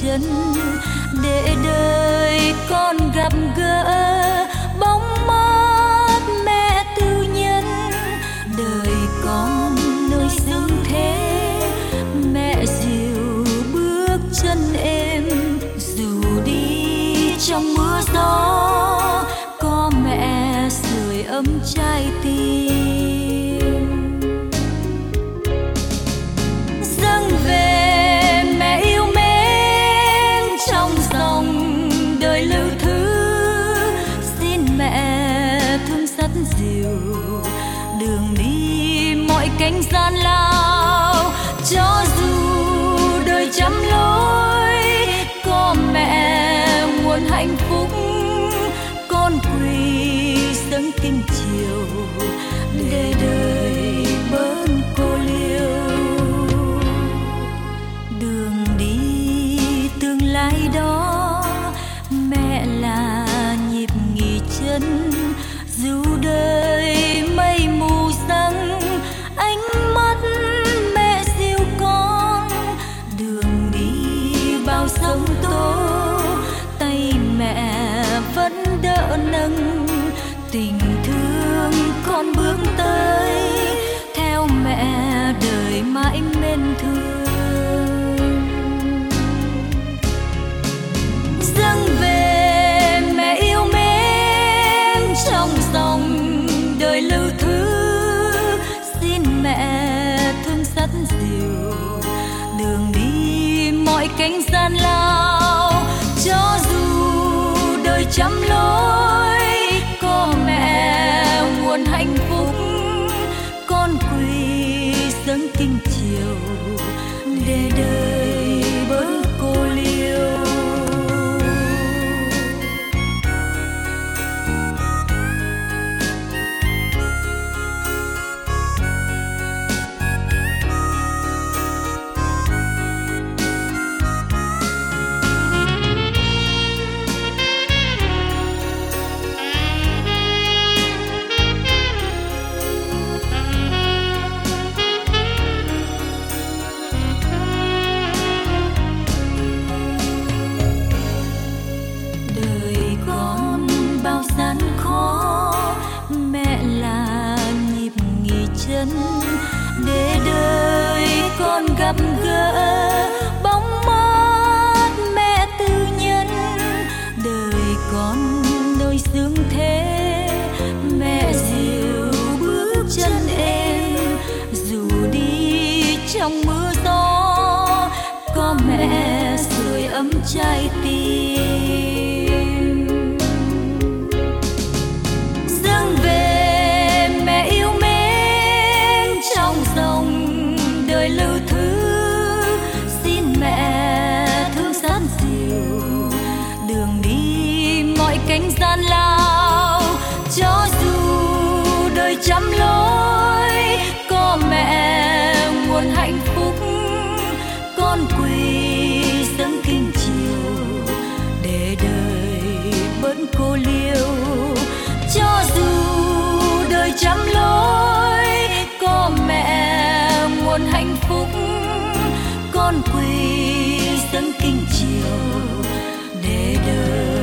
chân để đời con gặp gỡ. Bóng mát mẹ tư nhân, đời con nơi dương thế. Mẹ dìu bước chân em, dù đi trong mưa gió, có mẹ sưởi ấm trái tim. Dịu đường đi mọi cánh gian lao, cho dù đời trăm lối, có mẹ nguồn hạnh phúc, con quỳ dâng kinh chiều. Mọi cánh gian lao, cho dù đời trăm lối, có mẹ nguồn hạnh phúc, con quỳ dâng kinh chiều để đời chân để đời con gặp gỡ. Bóng mát mẹ tư nhân, đời con đôi dương thế. Mẹ dịu bước chân em, dù đi trong mưa gió, có mẹ sưởi ấm trái tim. Đời trăm lối. Có mẹ nguồn hạnh phúc, con quỳ dâng kinh chiều để đời bớt cô liêu. Cho dù đời trăm lối, có mẹ nguồn hạnh phúc, con quỳ dâng kinh chiều để đời